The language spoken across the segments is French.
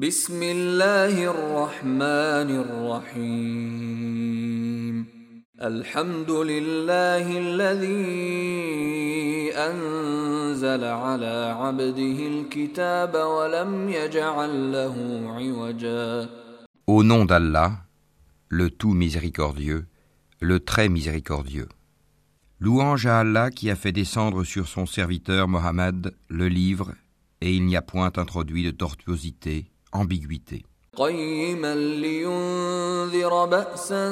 بسم الله الرحمن الرحيم الحمد لله الذي أنزل على عبده الكتاب ولم يجعل له عوجا Au nom d'Allah, le tout miséricordieux, le très miséricordieux. Louange à Allah qui a fait descendre sur son serviteur Mohammed le livre, et il n'y a point introduit de tortuosité, ambiguïté. قيما لينذر بأسا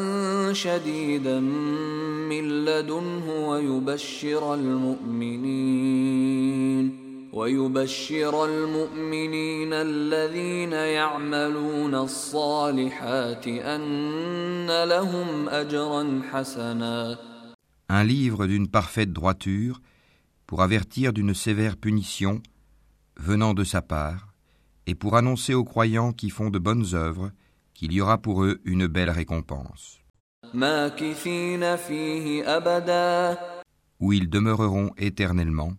شديدا من لدنه ويبشر المؤمنين ويبشر المؤمنين الذين يعملون الصالحات أن لهم أجرا حسنا Un livre d'une parfaite droiture pour avertir d'une sévère punition venant de sa part et pour annoncer aux croyants qui font de bonnes œuvres qu'il y aura pour eux une belle récompense, ماكثين فيه أبدا où ils demeureront éternellement,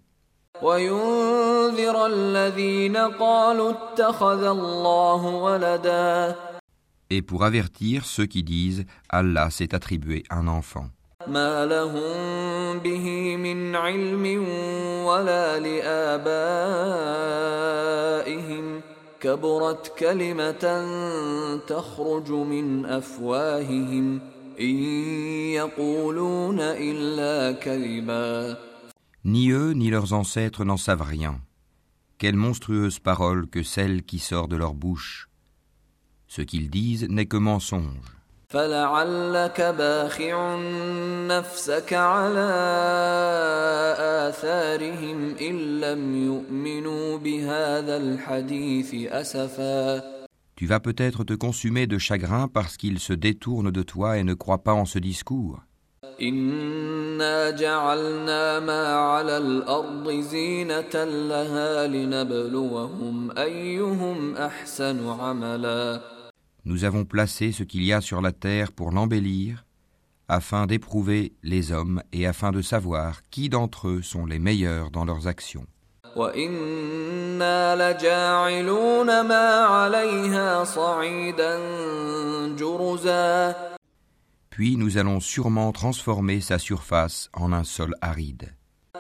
وينذر الذين قالوا اتخذ الله ولدا et pour avertir ceux qui disent Allah s'est attribué un enfant. ما لهم به من علم ولا لآبائهم كبرت كلمة تخرج من أفواههم إن يقولون إلا كذبا Ni eux ni leurs ancêtres n'en savent rien. Quelle monstrueuse parole que celle qui sort de leur bouche. Ce qu'ils disent n'est que mensonge. فلعلك باخع نفسك على آثارهم إن لم يؤمنوا بهذا الحديث أسفا Tu vas peut-être te consumer de chagrin parce qu'ils se détournent de toi et ne croient pas en ce discours. إنا جعلنا ما على الأرض زينة لها لنبلوهم أيهم أحسن عملا nous avons placé ce qu'il y a sur la terre pour l'embellir, afin d'éprouver les hommes et afin de savoir qui d'entre eux sont les meilleurs dans leurs actions. Puis nous allons sûrement transformer sa surface en un sol aride.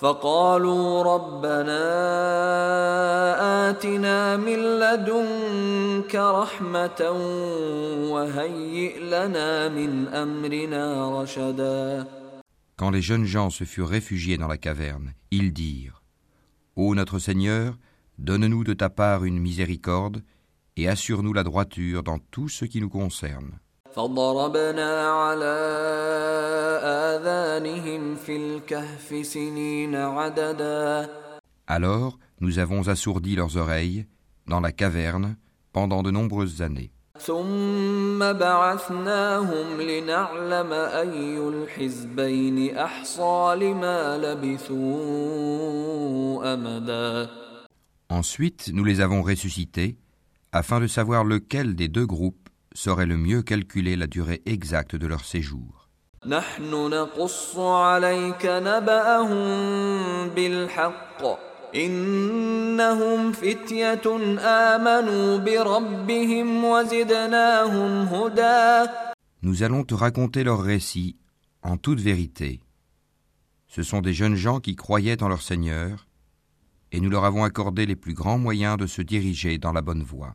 فقالوا ربنا آتنا من لدنك رحمة وهيئ لنا من أمرنا رشدا Quand les jeunes gens se furent réfugiés dans la caverne, ils dirent Ô notre Seigneur, donne-nous de ta part une miséricorde et assure-nous la droiture dans tout ce qui nous concerne. فضربنا على آذانهم في الكهف سنين عددا Alors nous avons assourdi leurs oreilles dans la caverne pendant de nombreuses années. ثم بعثناهم لنعلم أي الحزبين أحصى لما لبثوا أمدا Ensuite, nous les avons ressuscités afin de savoir lequel des deux groupes saurait le mieux calculer la durée exacte de leur séjour. نحن نقص عليك نبأهم بالحق إنهم فتية آمنوا بربهم وزدناهم هدى Nous allons te raconter leur récit en toute vérité. Ce sont des jeunes gens qui croyaient en leur Seigneur, et nous leur avons accordé les plus grands moyens de se diriger dans la bonne voie.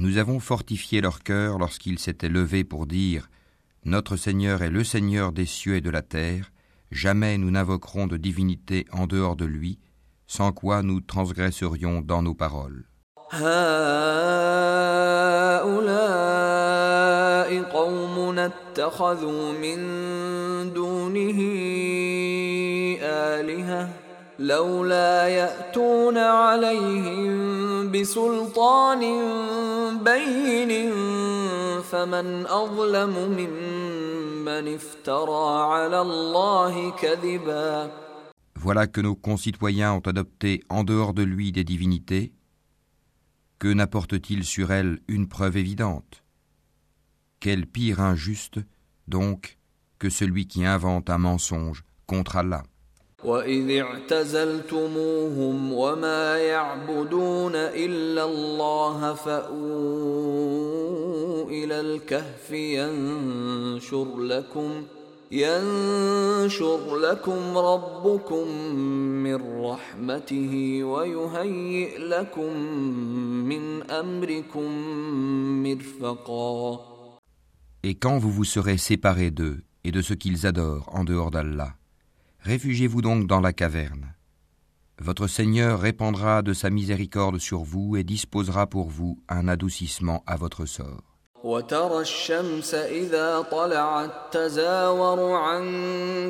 Nous avons fortifié leur cœur lorsqu'ils s'étaient levés pour dire Notre Seigneur est le Seigneur des cieux et de la terre, jamais nous n'invoquerons de divinité en dehors de lui, sans quoi nous transgresserions dans nos paroles. Voilà que nos concitoyens ont adopté en dehors de lui des divinités. Que n'apporte-t-il sur elles une preuve évidente? Quel pire injuste, donc, que celui qui invente un mensonge contre Allah وإذ اعتزلتموهم وما يعبدون إلا الله فأووا إلى الكهف ينشر لكم ينشر لكم ربكم من رحمته ويهيئ لكم من أمركم مرفقا. Et quand vous vous serez séparés d'eux et de ce qu'ils adorent en dehors d'Allah, Réfugiez-vous donc dans la caverne. Votre Seigneur répandra de sa miséricorde sur vous et disposera pour vous un adoucissement à votre sort. وترى الشمس إذا طلعت تزاور عن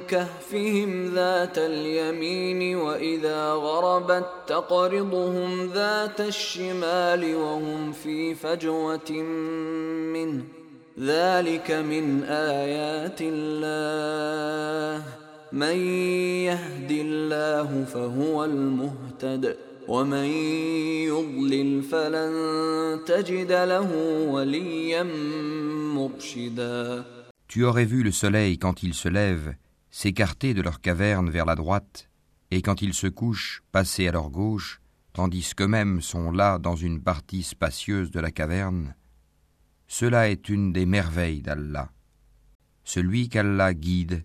كهفهم ذات اليمين وإذا غربت تقرضهم ذات الشمال وهم في فجوة منه ذلك من آيات الله Tu aurais vu le soleil quand il se lève s'écarter de leur caverne vers la droite, et quand il se couche passer à leur gauche, tandis qu'eux-mêmes sont là dans une partie spacieuse de la caverne. Cela est une des merveilles d'Allah. Celui qu'Allah guide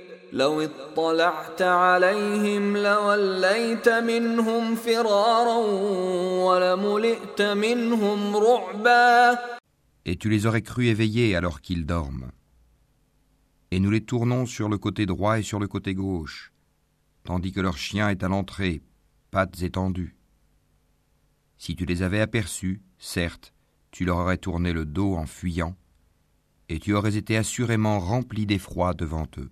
Et tu les aurais crus éveillés alors qu'ils dorment. Et nous les tournons sur le côté droit et sur le côté gauche, tandis que leur chien est à l'entrée, pattes étendues. Si tu les avais aperçus, certes, tu leur aurais tourné le dos en fuyant, et tu aurais été assurément rempli d'effroi devant eux.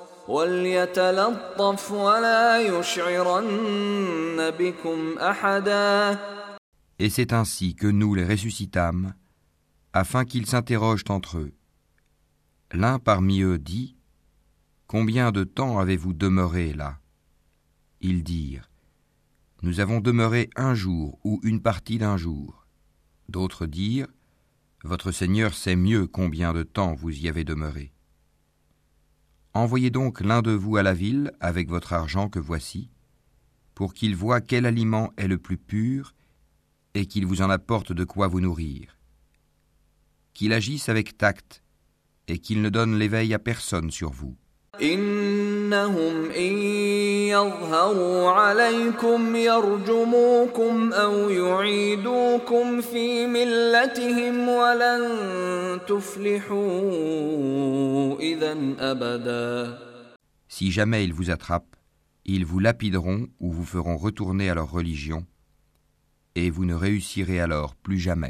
Et c'est ainsi que nous les ressuscitâmes, afin qu'ils s'interrogent entre eux. L'un parmi eux dit Combien de temps avez-vous demeuré là? Ils dirent Nous avons demeuré un jour ou une partie d'un jour. D'autres dirent Votre Seigneur sait mieux combien de temps vous y avez demeuré. Envoyez donc l'un de vous à la ville avec votre argent que voici, pour qu'il voie quel aliment est le plus pur et qu'il vous en apporte de quoi vous nourrir. Qu'il agisse avec tact et qu'il ne donne l'éveil à personne sur vous. إنهم إن يظهروا عليكم يرجموكم أو يعيدوكم في ملتهم ولن تفلحوا إذا أبدا Si jamais ils vous attrapent, ils vous lapideront ou vous feront retourner à leur religion, et vous ne réussirez alors plus jamais.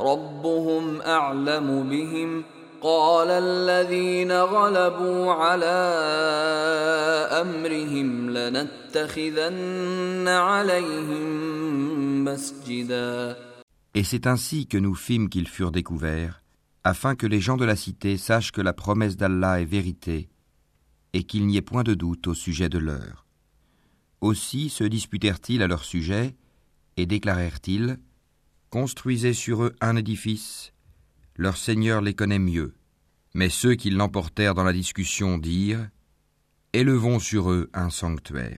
ربهم أعلم بهم قال الذين غلبوا على أمرهم لنتخذن عليهم مسجداً Et c'est ainsi que nous fîmes qu'ils furent découverts, afin que les gens de la cité sachent que la promesse d'Allah est vérité, et qu'il n'y ait point de doute au sujet de leur. Aussi se disputèrent-ils à leur sujet, et déclarèrent-ils Construisez sur eux un édifice, leur Seigneur les connaît mieux. Mais ceux qui l'emportèrent dans la discussion dirent Élevons sur eux un sanctuaire.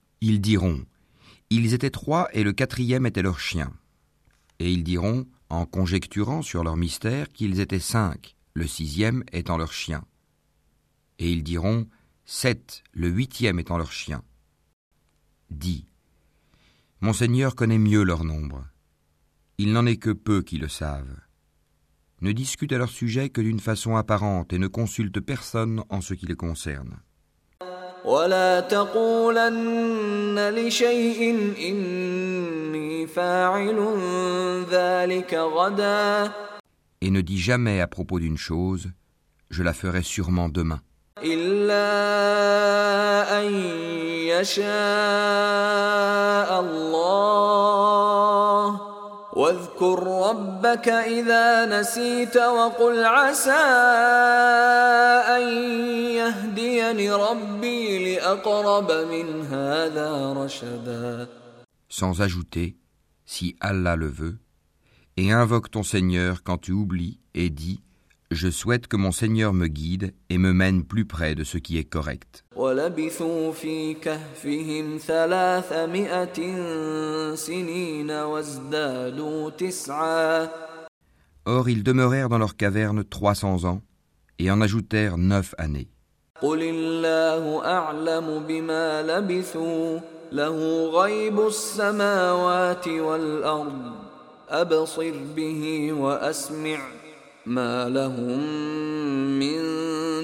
Ils diront Ils étaient trois et le quatrième était leur chien. Et ils diront, en conjecturant sur leur mystère, qu'ils étaient cinq, le sixième étant leur chien. Et ils diront sept, le huitième étant leur chien. Dis Mon Seigneur connaît mieux leur nombre. Il n'en est que peu qui le savent. Ne discute à leur sujet que d'une façon apparente et ne consulte personne en ce qui les concerne. ولا تقولن لشيء إني فاعل ذلك غدا Et ne dis jamais à propos d'une chose, je la ferai sûrement demain. إلا أن يشاء الله واذكر ربك إذا نسيت وقل عسى أن يهديني ربي لأقرب من هذا رشدا Sans ajouter, si Allah le veut, et invoque ton Seigneur quand tu oublies et dis Je souhaite que mon Seigneur me guide et me mène plus près de ce qui est correct. ولبثوا في كهفهم ثلاثمائة سنين وازدادوا تسعا Or ils demeurèrent dans leur caverne trois cents ans et en ajoutèrent neuf années. قل الله أعلم بما لبثوا له غيب السماوات والأرض أبصر به وأسمع ما لهم من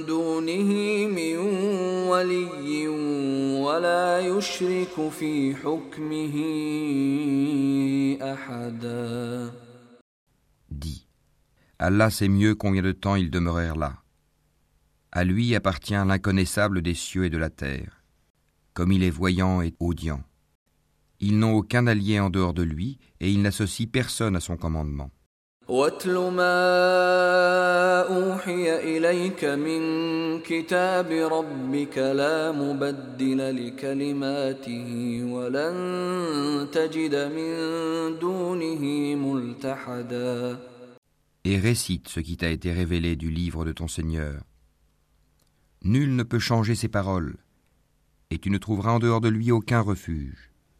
دونه من ولي ولا يشرك في حكمه أحدا Dis Allah sait mieux combien de temps ils demeurèrent là. À lui appartient l'inconnaissable des cieux et de la terre, comme il est voyant et audient. Ils n'ont aucun allié en dehors de lui et il n'associe personne à son commandement. واتل ما أوحي إليك من كتاب ربك لا مبدل لكلماته ولن تجد من دونه ملتحدا Et récite ce qui t'a été révélé du livre de ton Seigneur. Nul ne peut changer ses paroles, et tu ne trouveras en dehors de lui aucun refuge.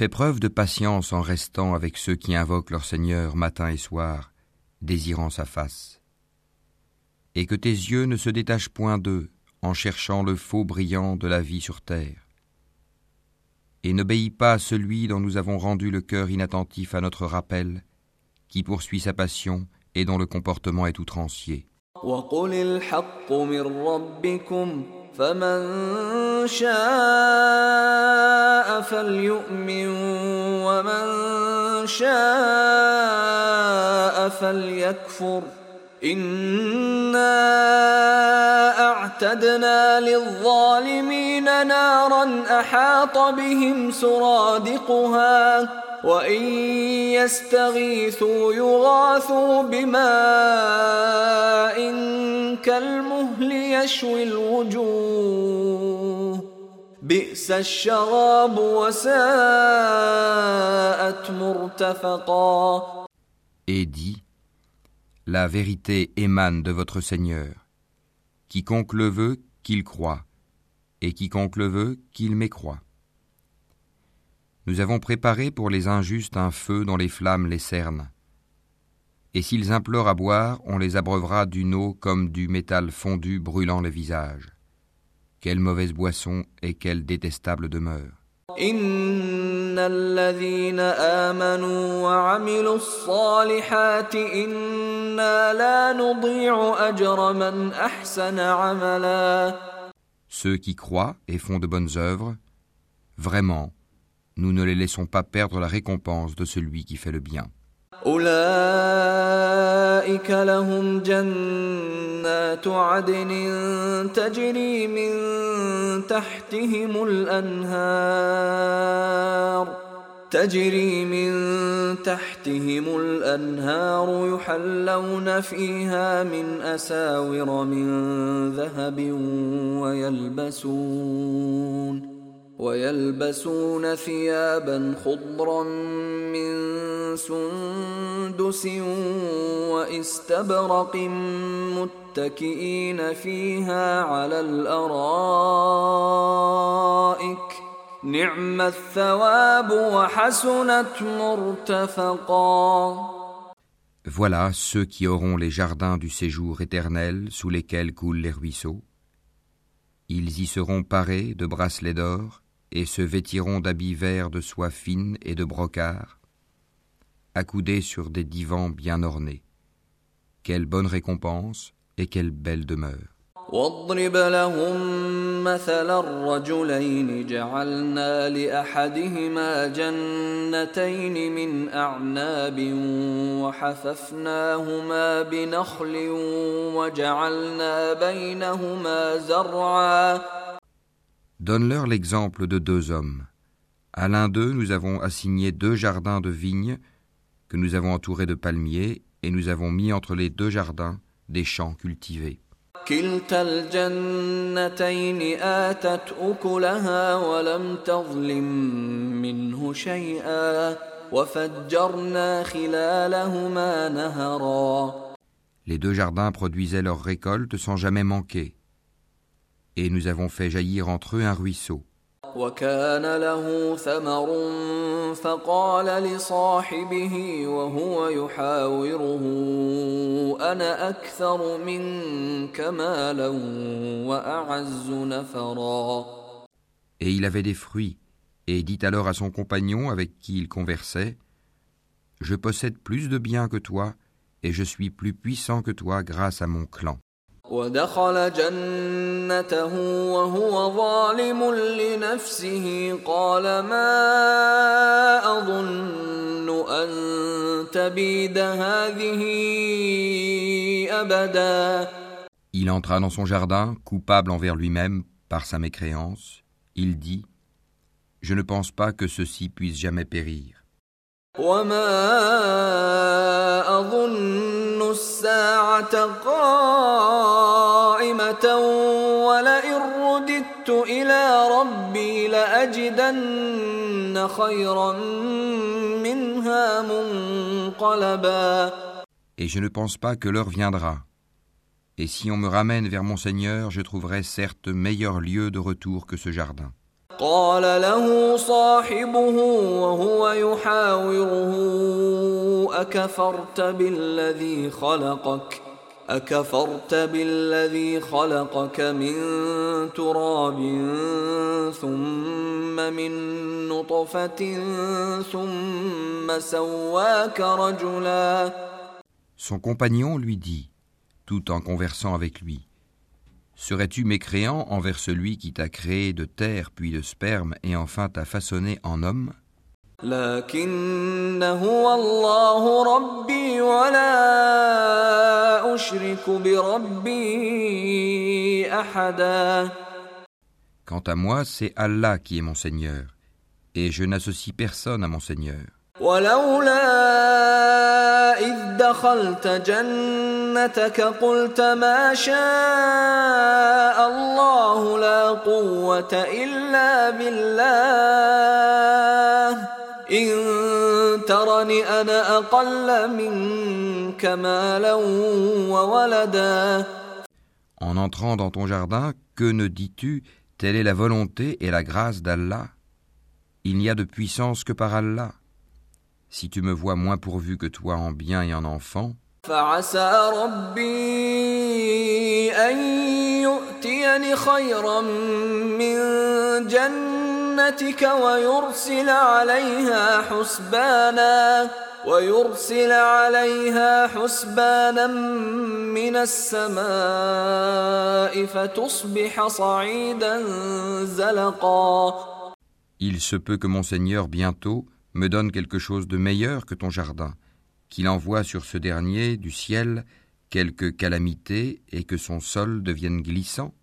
Fais preuve de patience en restant avec ceux qui invoquent leur Seigneur matin et soir, désirant sa face. Et que tes yeux ne se détachent point d'eux en cherchant le faux brillant de la vie sur terre. Et n'obéis pas à celui dont nous avons rendu le cœur inattentif à notre rappel, qui poursuit sa passion et dont le comportement est outrancier. شاء فليؤمن ومن شاء فليكفر. إنا أعتدنا للظالمين نارا أحاط بهم سرادقها وإن يستغيثوا يغاثوا بماء كالمهل يشوي الوجوه. بئس الشراب وساءت مرتفقا Et dit, la vérité émane de votre Seigneur. Quiconque le veut, qu'il croit, et quiconque le veut, qu'il mécroit. Nous avons préparé pour les injustes un feu dont les flammes les cernent. Et s'ils implorent à boire, on les abreuvera d'une eau comme du métal fondu brûlant le visage. Quelle mauvaise boisson et quelle détestable demeure. Ceux qui croient et font de bonnes œuvres, vraiment, nous ne les laissons pas perdre la récompense de celui qui fait le bien. أولئك لهم جنات عدن تجري من تحتهم الأنهار. تجري من تحتهم الأنهار يحلون فيها من أساور من ذهب ويلبسون ويلبسون ثيابا خضرا من سندس وإستبرق متكئين فيها على الارائك نعم الثواب وحسنت مرتفقا Voilà ceux qui auront les jardins du séjour éternel sous lesquels coulent les ruisseaux. Ils y seront parés de bracelets d'or et se vêtiront d'habits verts de soie fine et de brocart, accoudés sur des divans bien ornés. Quelle bonne récompense et quelle belle demeure. واضرب لهم مثل الرجلين جعلنا لأحدهما جنتين من أعناب وحففناهما بنخل وجعلنا بينهما زرعا Donne-leur l'exemple de deux hommes. À l'un d'eux, nous avons assigné deux jardins de vignes que nous avons entourés de palmiers, et nous avons mis entre les deux jardins des champs cultivés. Les deux jardins produisaient leurs récoltes sans jamais manquer et nous avons fait jaillir entre eux un ruisseau. Et il avait des fruits, et dit alors à son compagnon avec qui il conversait, Je possède plus de biens que toi, et je suis plus puissant que toi grâce à mon clan. ودخل جنته وهو ظالم لنفسه قال ما أظن أن تبيد هذه أبدا Il entra dans son jardin, coupable envers lui-même par sa mécréance. Il dit Je ne pense pas que ceci puisse jamais périr. وما أظن الساعة قائمة ولئن رددت إلى ربي لأجدن خيرا منها منقلبا Et je ne pense pas que l'heure viendra. Et si on me ramène vers mon Seigneur, je trouverai certes meilleur lieu de retour que ce jardin. قال له صاحبه وهو يحاوره أكفرت بالذي خلقك؟ أكفرت بالذي خلقك من تراب ثم من نطفة ثم سواك رجلا. Son compagnon lui dit, tout en conversant avec lui, Serais-tu mécréant envers celui qui t'a créé de terre puis de sperme et enfin t'a façonné en homme? Quant à moi, c'est Allah qui est mon Seigneur, et je n'associe personne à mon Seigneur. ولولا إذ دخلت جنتك قلت ما شاء الله لا قوة إلا بالله إن ترني أنا أقل منك مالا وولدا En entrant dans ton jardin, que ne dis-tu Telle est la volonté et la grâce d'Allah. Il n'y a de puissance que par Allah. Si tu me vois moins pourvu que toi en bien et en enfant, فعسى ربي أن يؤتيني خيرا من جنتك ويرسل عليها حسبانا ويرسل عليها حسبانا من السماء فتصبح صعيدا زلقا. Il se peut que mon Seigneur bientôt me donne quelque chose de meilleur que ton jardin, qu'il envoie sur ce dernier du ciel quelque calamité et que son sol devienne glissant.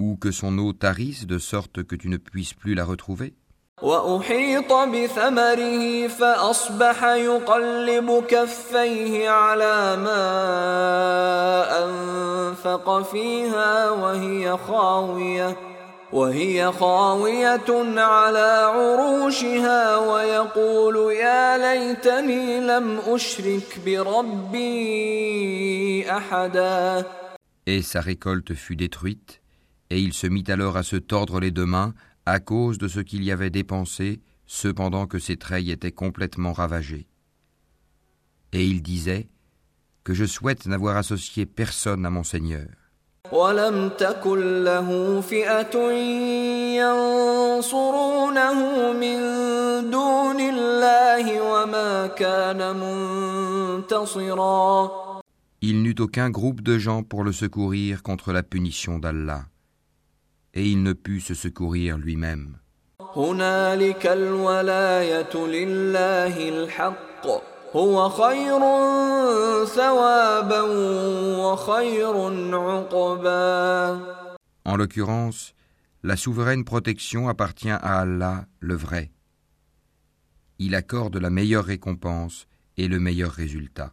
ou que son eau tarisse de sorte que tu ne puisses plus la retrouver. وأحيط بثمره فأصبح يقلب كفيه على ما أنفق فيها وهي خاوية وهي خاوية على عروشها ويقول يا ليتني لم أشرك بربي أحدا. Et sa récolte fut détruite, et il se mit alors à se tordre les deux mains à cause de ce qu'il y avait dépensé, cependant que ses treilles étaient complètement ravagées. Et il disait que je souhaite n'avoir associé personne à mon Seigneur. Il n'eut aucun groupe de gens pour le secourir contre la punition d'Allah et il ne put se secourir lui-même. En l'occurrence, la souveraine protection appartient à Allah, le vrai. Il accorde la meilleure récompense et le meilleur résultat.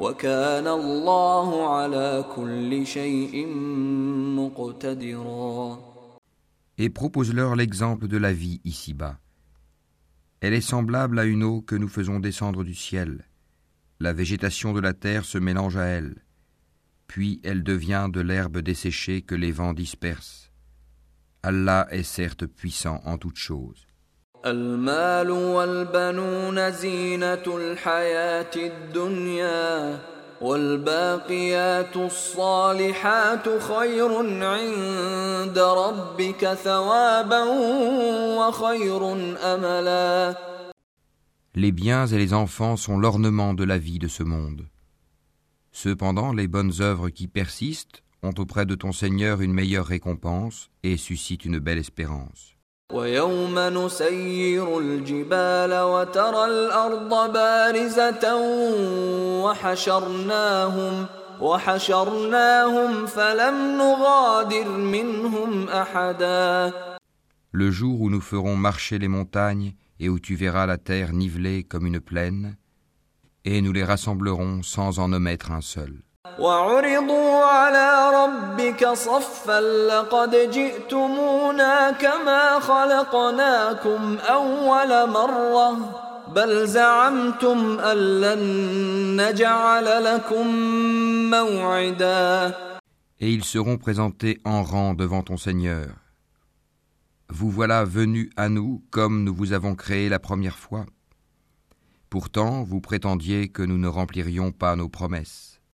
وكان الله على كل شيء مقتدرا Et propose-leur l'exemple de la vie ici-bas. Elle est semblable à une eau que nous faisons descendre du ciel. La végétation de la terre se mélange à elle, puis elle devient de l'herbe desséchée que les vents dispersent. Allah est certes puissant en toutes choses. المال والبنون زينة الحياة الدنيا والباقيات الصالحات خير عند ربك ثوابا وخير أملا Les biens et les enfants sont l'ornement de la vie de ce monde. Cependant, les bonnes œuvres qui persistent ont auprès de ton Seigneur une meilleure récompense et suscitent une belle espérance. Le jour où nous ferons marcher les montagnes et où tu verras la terre nivelée comme une plaine, et nous les rassemblerons sans en omettre un seul. Et ils seront présentés en rang devant ton Seigneur. Vous voilà venus à nous comme nous vous avons créé la première fois. Pourtant, vous prétendiez que nous ne remplirions pas nos promesses.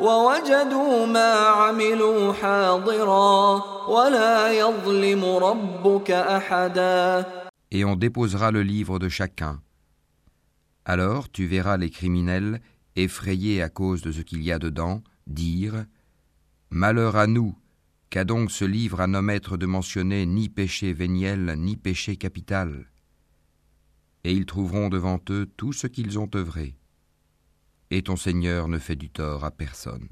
ووجدوا ما عملوا حاضرا ولا يظلم ربك أحدا Et on déposera le livre de chacun. Alors tu verras les criminels effrayés à cause de ce qu'il y a dedans, dire Malheur à nous, qu'a donc ce livre à maîtres de mentionner ni péché véniel ni péché capital Et ils trouveront devant eux tout ce qu'ils ont œuvré. Et ton Seigneur ne fait du tort à personne.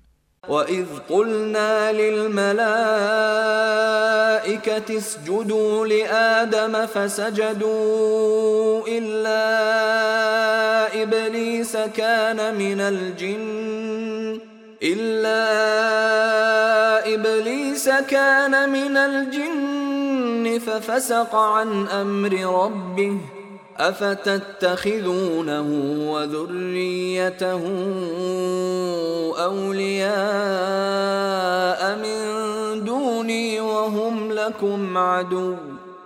وإذ قلنا للملائكة اسجدوا لآدم فسجدوا إلا إبليس كان من الجن إلا إبليس كان من الجن ففسق عن أمر ربه أفتتخذونه وذريته أولياء من دوني وهم لكم عدو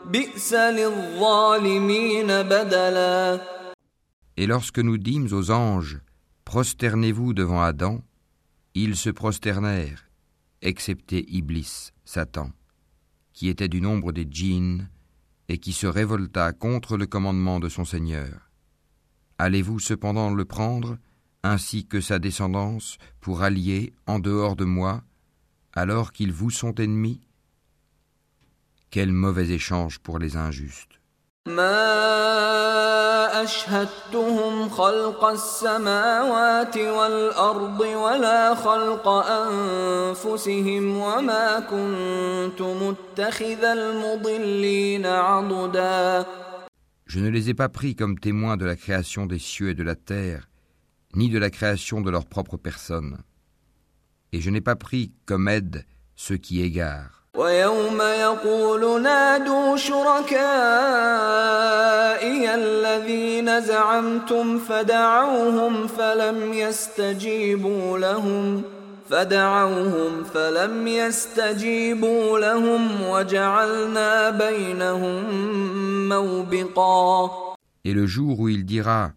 بئس للظالمين بدلا Et lorsque nous dîmes aux anges, prosternez-vous devant Adam, ils se prosternèrent, excepté Iblis, Satan, qui était du nombre des djinns et qui se révolta contre le commandement de son Seigneur. Allez-vous cependant le prendre, ainsi que sa descendance, pour allier en dehors de moi, alors qu'ils vous sont ennemis? Quel mauvais échange pour les injustes. Je ne les ai pas pris comme témoins de la création des cieux et de la terre, ni de la création de leur propre personne. Et je n'ai pas pris comme aide ceux qui égarent. ويوم يقول نادوا شركائي الذين زعمتم فدعوهم فلم يستجيبوا لهم فدعوهم فلم يستجيبوا لهم وجعلنا بينهم موبقا Et le jour où il dira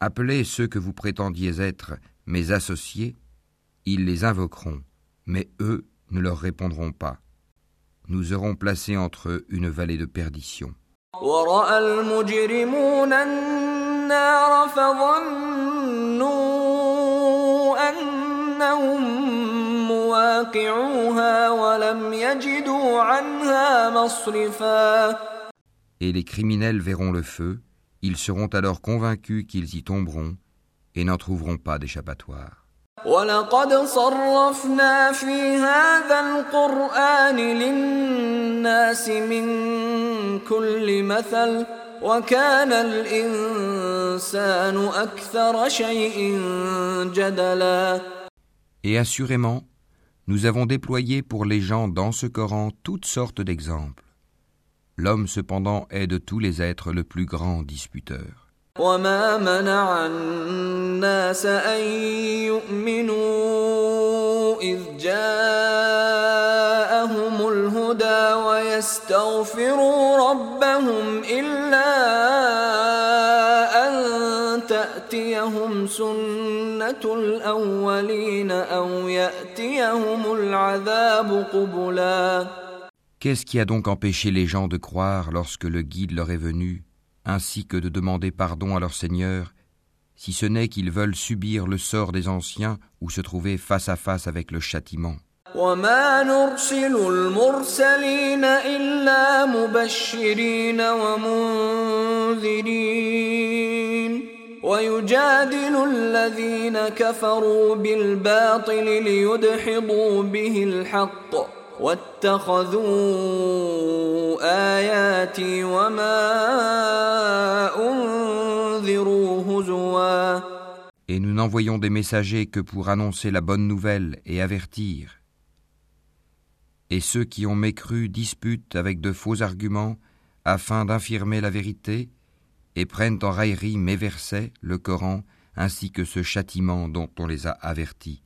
Appelez ceux que vous prétendiez être mes associés, ils les invoqueront, mais eux ne leur répondront pas nous aurons placé entre eux une vallée de perdition. Et les criminels verront le feu, ils seront alors convaincus qu'ils y tomberont et n'en trouveront pas d'échappatoire. ولقد صرفنا في هذا القرآن للناس من كل مثل وكان الإنسان أكثر شيء جدلا Et assurément, nous avons déployé pour les gens dans ce Coran toutes sortes d'exemples. L'homme cependant est de tous les êtres le plus grand disputeur. وما منع الناس أن يؤمنوا إذ جاءهم الهدى ويستغفروا ربهم إلا أن تأتيهم سنة الأولين أو يأتيهم العذاب قبلا Qu'est-ce qui a donc empêché les gens de croire lorsque le guide leur est venu Ainsi que de demander pardon à leur Seigneur, si ce n'est qu'ils veulent subir le sort des anciens ou se trouver face à face avec le châtiment. Et nous n'envoyons des messagers que pour annoncer la bonne nouvelle et avertir. Et ceux qui ont mécru disputent avec de faux arguments afin d'infirmer la vérité et prennent en raillerie mes versets, le Coran, ainsi que ce châtiment dont on les a avertis.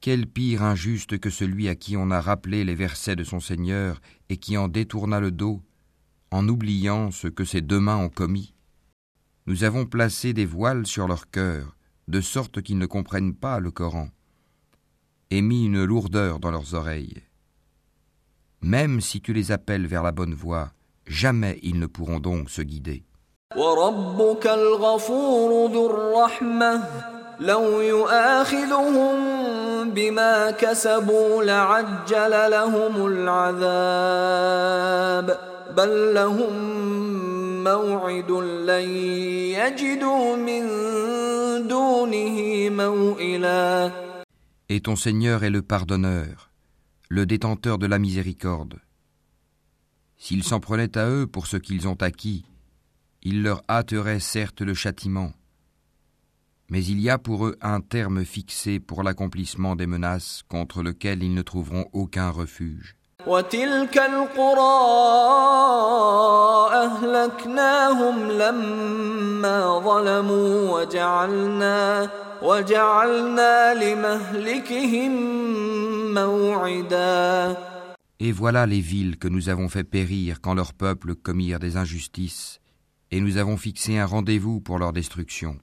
Quel pire injuste que celui à qui on a rappelé les versets de son Seigneur et qui en détourna le dos, en oubliant ce que ses deux mains ont commis. Nous avons placé des voiles sur leur cœur, de sorte qu'ils ne comprennent pas le Coran, et mis une lourdeur dans leurs oreilles. Même si tu les appelles vers la bonne voie, jamais ils ne pourront donc se guider. Et ton Seigneur est le pardonneur le détenteur de la miséricorde. S'ils s'en prenaient à eux pour ce qu'ils ont acquis, il leur hâterait certes le châtiment. Mais il y a pour eux un terme fixé pour l'accomplissement des menaces contre lequel ils ne trouveront aucun refuge. Et voilà les villes que nous avons fait périr quand leurs peuples commirent des injustices, et nous avons fixé un rendez-vous pour leur destruction.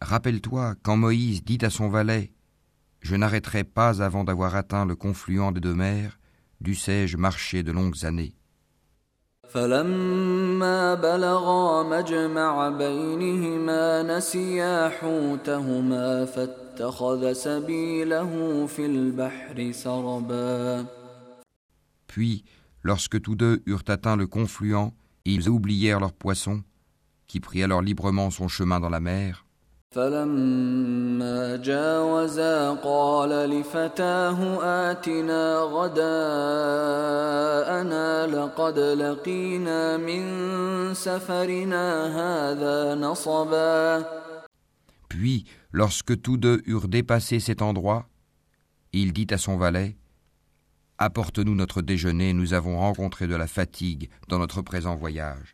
Rappelle-toi quand Moïse dit à son valet Je n'arrêterai pas avant d'avoir atteint le confluent des deux mers, dussé-je marcher de longues années. Puis, lorsque tous deux eurent atteint le confluent, ils oublièrent leurs poissons, qui prit alors librement son chemin dans la mer. فلما جاوزا قال لفتاه آتنا غداءنا لقد لقينا من سفرنا هذا نصبا Puis, lorsque tous deux eurent dépassé cet endroit, il dit à son valet Apporte-nous notre déjeuner, nous avons rencontré de la fatigue dans notre présent voyage.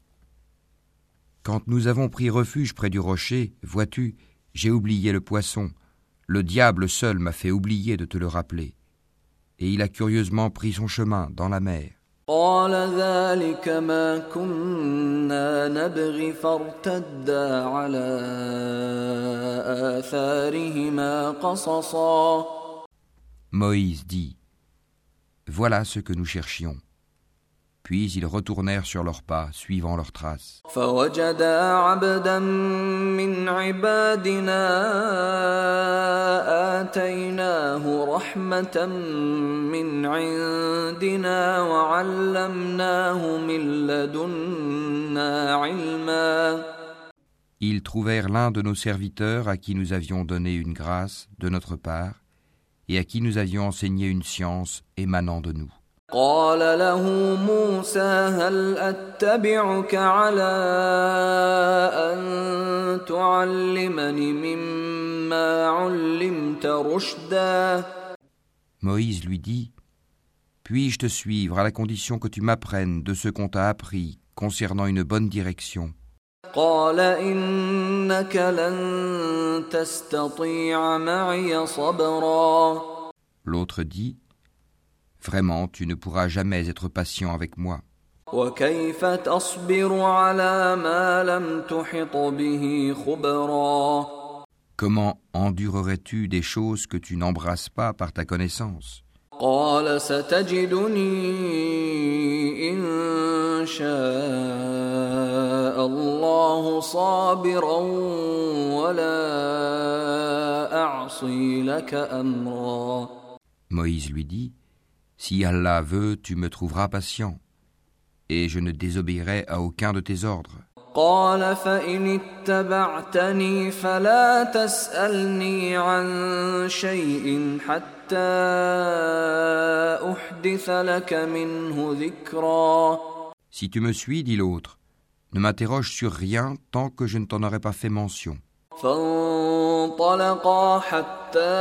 Quand nous avons pris refuge près du rocher, vois-tu, j'ai oublié le poisson. Le diable seul m'a fait oublier de te le rappeler. Et il a curieusement pris son chemin dans la mer. Moïse dit, Voilà ce que nous cherchions. Puis ils retournèrent sur leurs pas, suivant leurs traces. Ils trouvèrent l'un de nos serviteurs à qui nous avions donné une grâce de notre part et à qui nous avions enseigné une science émanant de nous. قال له موسى هل أتبعك على أن تعلمني مما علمت رشدا Moïse lui dit Puis-je te suivre à la condition que tu m'apprennes de ce qu'on t'a appris concernant une bonne direction قال إنك لن تستطيع معي صبرا L'autre dit Vraiment, tu ne pourras jamais être patient avec moi. Comment endurerais-tu des choses que tu n'embrasses pas par ta connaissance? Moïse lui dit Si Allah veut, tu me trouveras patient, et je ne désobéirai à aucun de tes ordres. قال فإن اتبعتني فلا تسألني عن شيء حتى أحدث لك منه ذكرا Si tu me suis, dit l'autre, ne m'interroge sur rien tant que je ne t'en aurai pas fait mention. فانطلقا حتى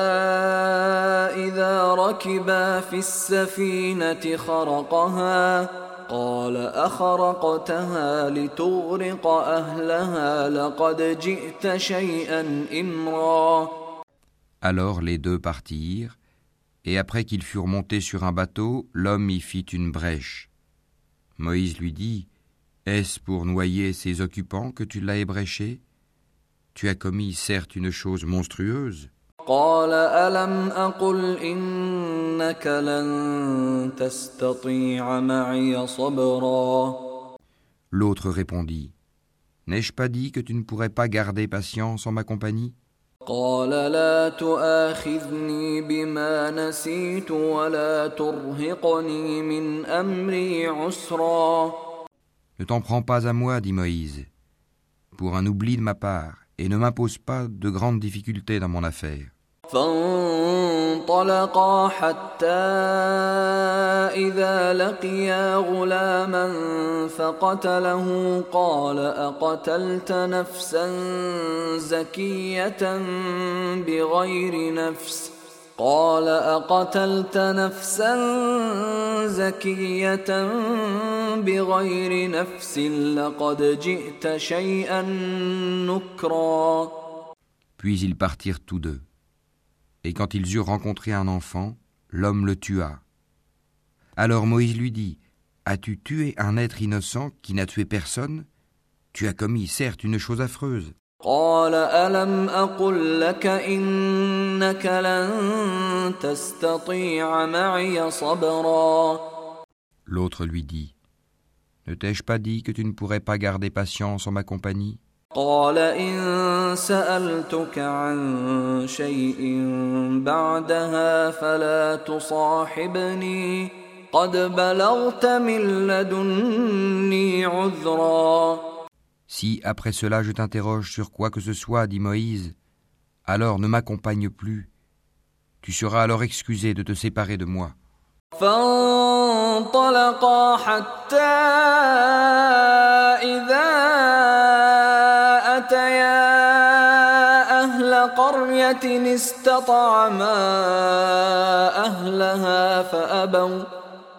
إذا ركبا في السفينة خرقها قال أخرقتها لتغرق أهلها لقد جئت شيئا إمرا Alors les deux partirent, et après qu'ils furent montés sur un bateau, l'homme y fit une brèche. Moïse lui dit Est-ce pour noyer ses occupants que tu l'as ébréché tu as commis certes une chose monstrueuse. L'autre répondit, N'ai-je pas dit que tu ne pourrais pas garder patience en ma compagnie? Ne t'en prends pas à moi, dit Moïse, pour un oubli de ma part, et ne m'impose pas de grandes difficultés dans mon affaire. فانطلقا حتى إذا لقيا غلاما فقتله قال أقتلت نفسا زكية بغير نفس قال أقتلت نفسا زكية بغير نفس لقد جئت شيئا نكرا Puis ils partirent tous deux. Et quand ils eurent rencontré un enfant, l'homme le tua. Alors Moïse lui dit As-tu tué un être innocent qui n'a tué personne Tu as commis certes une chose affreuse. قال ألم أقل لك إنك لن تستطيع معي صبرا L'autre lui dit Ne t'ai-je pas dit que tu ne pourrais pas garder patience en ma compagnie? قال إن سألتك عن شيء بعدها فلا تصاحبني قد بلغت من لدني عذرا Si après cela je t'interroge sur quoi que ce soit, dit Moïse, alors ne m'accompagne plus. Tu seras alors excusé de te séparer de moi. فانطلقا حتى إذا أتيا أهل قرية استطعما أهلها فأبوا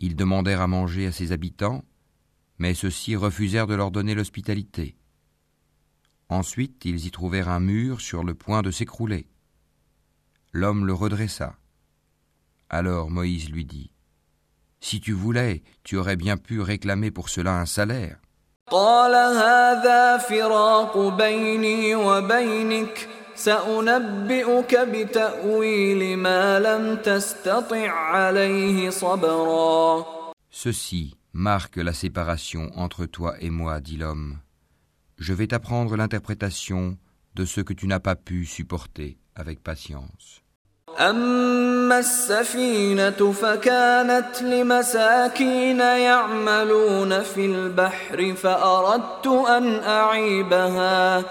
ils demandèrent à manger à ses habitants, mais ceux-ci refusèrent de leur donner l'hospitalité. Ensuite, ils y trouvèrent un mur sur le point de s'écrouler. L'homme le redressa. Alors Moïse lui dit Si tu voulais, tu aurais bien pu réclamer pour cela un salaire. Ceci marque la séparation entre toi et moi, dit l'homme. Je vais t'apprendre l'interprétation de ce que tu n'as pas pu supporter avec patience. فأردت أن أعيبها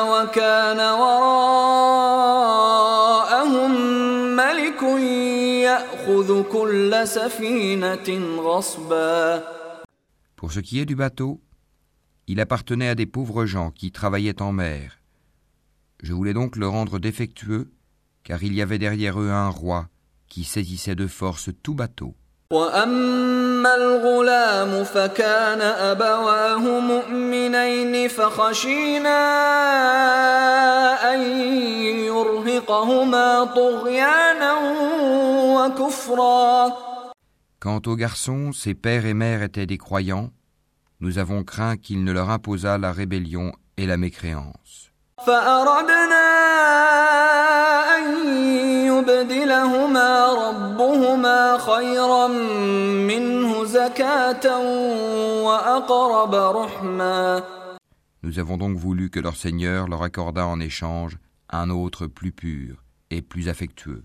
وكان وراءهم ملك يأخذ كل سفينة غصبا Pour ce qui est du bateau, il appartenait à des pauvres gens qui travaillaient en mer. Je voulais donc le rendre défectueux, car il y avait derrière eux un roi qui saisissait de force tout bateau. واما الغلام فكان ابواه مؤمنين فخشينا ان يرهقهما طغيانا وكفرا Quant au garçon, ses pères et mères étaient des croyants. Nous avons craint qu'il ne leur imposât la rébellion et la mécréance. فأردنا Nous avons donc voulu que leur Seigneur leur accordât en échange un autre plus pur et plus affectueux.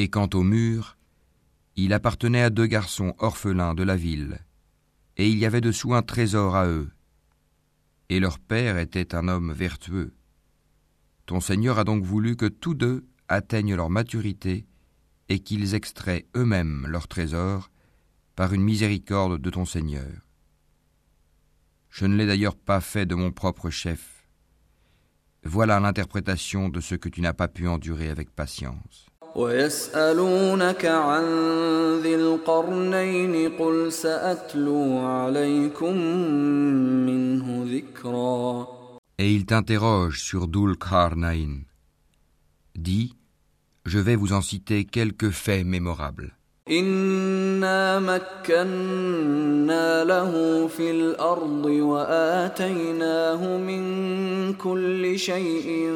Et quant au mur, il appartenait à deux garçons orphelins de la ville, et il y avait dessous un trésor à eux. Et leur père était un homme vertueux. Ton Seigneur a donc voulu que tous deux atteignent leur maturité et qu'ils extraient eux-mêmes leur trésor par une miséricorde de ton Seigneur. Je ne l'ai d'ailleurs pas fait de mon propre chef. Voilà l'interprétation de ce que tu n'as pas pu endurer avec patience. ويسألونك عن ذي القرنين قل سأتلو عليكم منه ذكرا Et il t'interroge sur Dul Karnain. Dis, je vais vous en citer quelques faits mémorables. إنا مكنا له في الأرض وآتيناه من كل شيء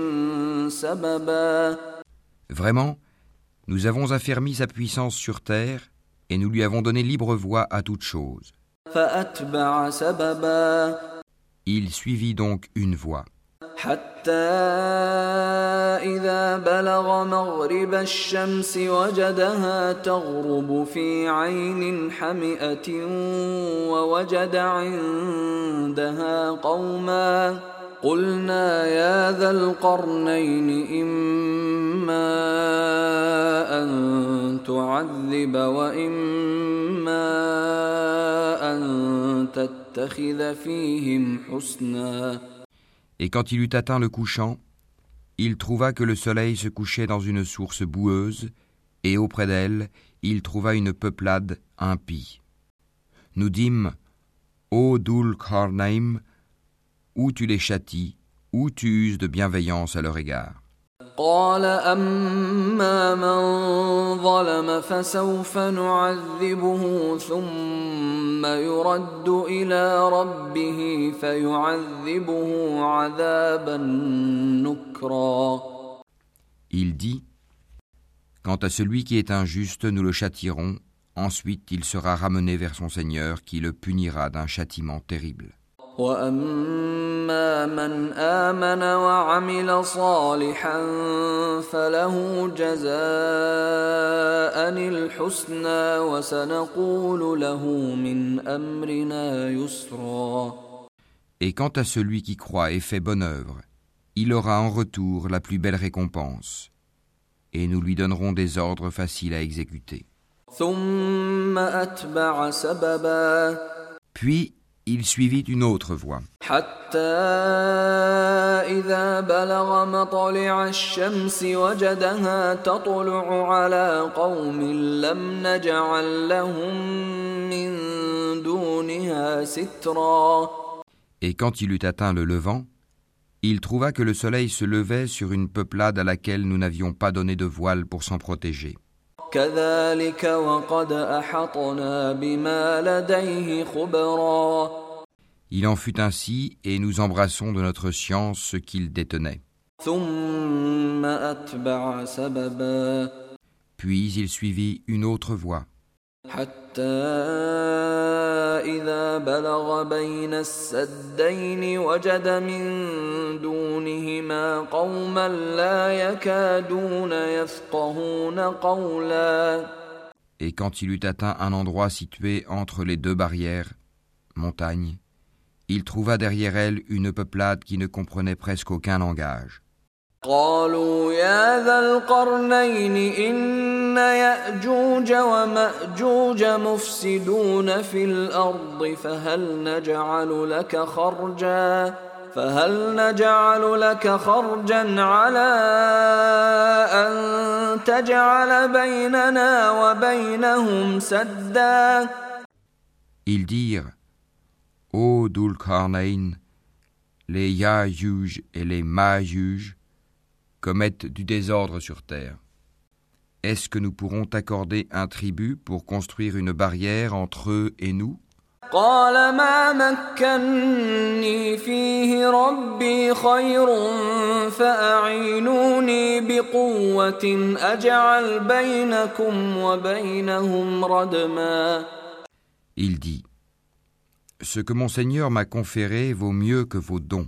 سببا Vraiment, nous avons affermi sa puissance sur terre et nous lui avons donné libre voie à toute chose. Il suivit donc une voie. قلنا يا ذا القرنين إما أن تعذب وإما أن تتخذ فيهم حسنا Et quand il eut atteint le couchant, il trouva que le soleil se couchait dans une source boueuse, et auprès d'elle, il trouva une peuplade impie. Nous dîmes, Ô Dul Karnaim, où tu les châties, où tu uses de bienveillance à leur égard. قال أما من ظلم فسوف نعذبه ثم يرد إلى ربه فيعذبه عذابا نكرا Il dit Quant à celui qui est injuste, nous le châtierons, ensuite il sera ramené vers son Seigneur qui le punira d'un châtiment terrible. واما من امن وعمل صالحا فله جزاء الحسنى وسنقول له من امرنا يسرا Et quant à celui qui croit et fait bonne œuvre, il aura en retour la plus belle récompense, et nous lui donnerons des ordres faciles à exécuter. ثم أتبع سببا Puis il suivit une autre voie, حتى إذا بلغ مطلع الشمس وجدها تطلع على قوم لم نجعل لهم من دونها سترا et quand il eut atteint le levant, il trouva que le soleil se levait sur une peuplade à laquelle nous n'avions pas donné de voile pour s'en protéger. Il en fut ainsi, et nous embrassons de notre science ce qu'il détenait. Puis il suivit une autre voie. حتى إذا بلغ بين السدين وجد من دونهما قوما لا يكادون يفقهون قولا et quand il eut atteint un endroit situé entre les deux barrières, montagnes, il trouva derrière elle une peuplade qui ne comprenait presque aucun langage. قالوا يا ذا القرنين إن يأجوج ومأجوج مفسدون في الأرض فهل نجعل لك خرجا فهل نجعل لك خرجا على أن تجعل بيننا وبينهم سدا Ils dirent Ô Dulkarnain, les Yajuj et les Majuj commettent du désordre sur terre. Est-ce que nous pourrons t'accorder un tribut pour construire une barrière entre eux et nous قال ما مكني فيه ربي خير فأعينوني بقوة أجعل بينكم وبينهم ردما Il dit Ce que mon Seigneur m'a conféré vaut mieux que vos dons.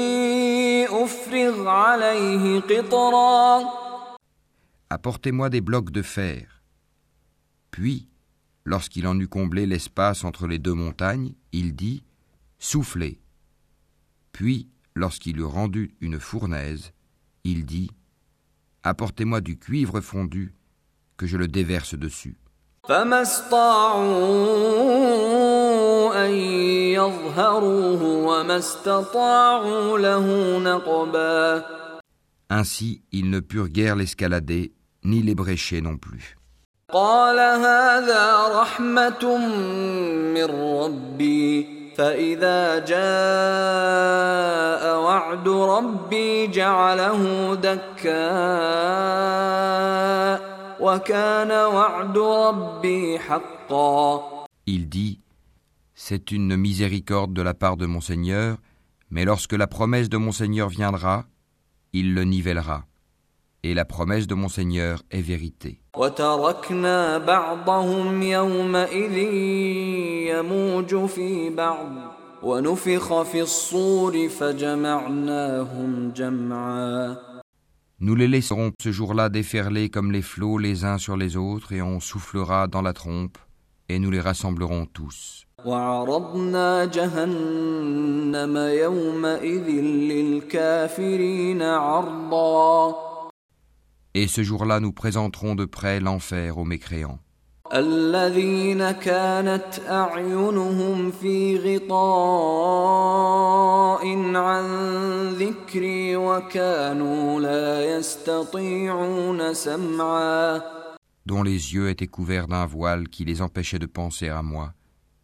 Apportez-moi des blocs de fer. Puis, lorsqu'il en eut comblé l'espace entre les deux montagnes, il dit Soufflez. Puis, lorsqu'il eut rendu une fournaise, il dit Apportez-moi du cuivre fondu, que je le déverse dessus. أن يظهروه وما استطاعوا له نقبا Ainsi, ils ne purent guère l'escalader, ni l'ébrécher non plus. قال هذا رحمة من ربي فإذا جاء وعد ربي جعله دكا وكان وعد ربي حقا Il dit C'est une miséricorde de la part de mon Seigneur, mais lorsque la promesse de mon Seigneur viendra, il le nivellera. Et la promesse de mon Seigneur est vérité. وتركنا بعضهم يومئذ يموج في بعض ونفخ في الصور فجمعناهم جمعا Nous les laisserons ce jour-là déferler comme les flots les uns sur les autres, et on soufflera dans la trompe, et nous les rassemblerons tous. وعرضنا جهنم يومئذ للكافرين عرضا Et ce jour-là, nous présenterons de près l'enfer aux mécréants. الذين كانت أعينهم في غطاء عن ذكري وكانوا لا يستطيعون سمعا dont les yeux étaient couverts d'un voile qui les empêchait de penser à moi,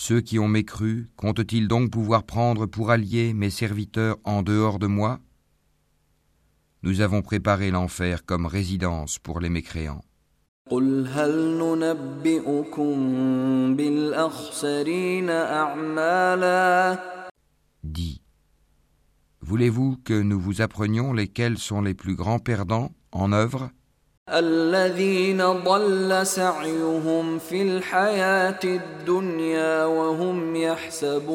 Ceux qui ont mécru comptent-ils donc pouvoir prendre pour alliés mes serviteurs en dehors de moi? Nous avons préparé l'enfer comme résidence pour les mécréants. Dis, voulez-vous que nous vous apprenions lesquels sont les plus grands perdants en œuvre? الذين ضل سعيهم في الحياة الدنيا وهم يحسبون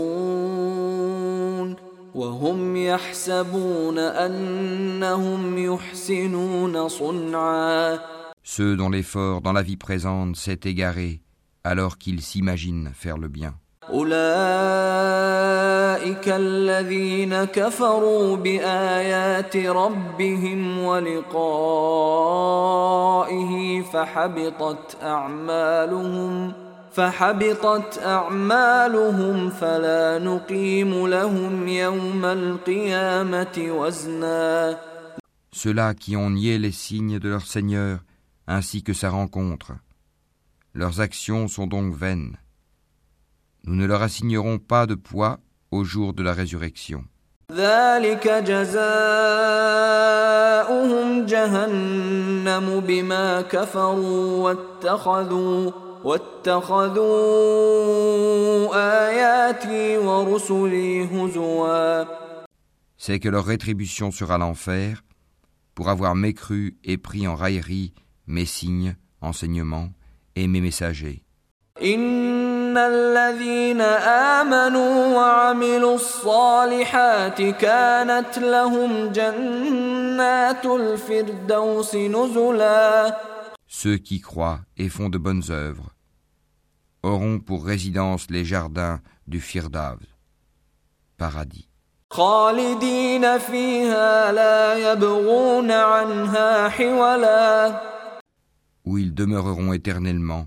وهم يحسبون أنهم يحسنون صنعا Ceux dont l'effort dans la vie présente s'est égaré alors qu'ils s'imaginent faire le bien. أولئك الذين كفروا بآيات ربهم ولقائه فحبطت أعمالهم فحبطت أعمالهم فلا نقيم لهم يوم القيامة وزنا Ceux-là qui ont nié les signes de leur Seigneur ainsi que sa rencontre. Leurs actions sont donc vaines. Nous ne leur assignerons pas de poids au jour de la résurrection. ذلك جزاؤهم جهنم بما كفروا واتخذوا واتخذوا آياتي ورسلي هزوا C'est que leur rétribution sera l'enfer pour avoir mécru et pris en raillerie mes signes, enseignements et mes messagers. إن الذين آمنوا وعملوا الصالحات كانت لهم جنات الفردوس نزلا Ceux qui croient et font de bonnes œuvres auront pour résidence les jardins du Firdav, paradis, خالدين فيها لا يبغون عنها حولا où ils demeureront éternellement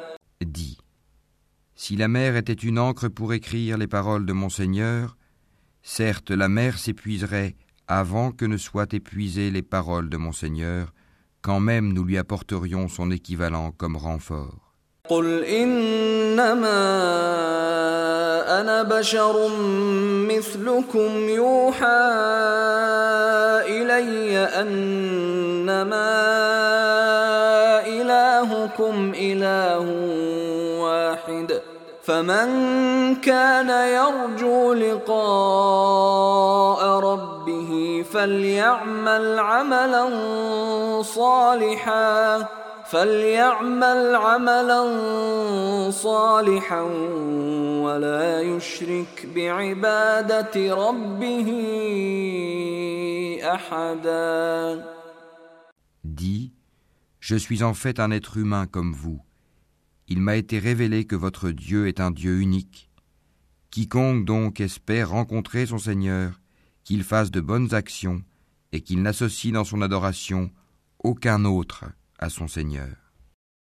si la mer était une encre pour écrire les paroles de mon Seigneur, certes la mer s'épuiserait avant que ne soient épuisées les paroles de mon Seigneur, quand même nous lui apporterions son équivalent comme renfort. قل إنما أنا بشر مثلكم يوحى إلي أنما إلهكم إله واحد فمن كان يرجو لقاء ربه فليعمل عملا صالحا فليعمل عملا صالحا ولا يشرك بعبادة ربه أحدا Dis, je suis en fait un être humain comme vous. Il m'a été révélé que votre Dieu est un Dieu unique. Quiconque donc espère rencontrer son Seigneur, qu'il fasse de bonnes actions et qu'il n'associe dans son adoration aucun autre à son Seigneur.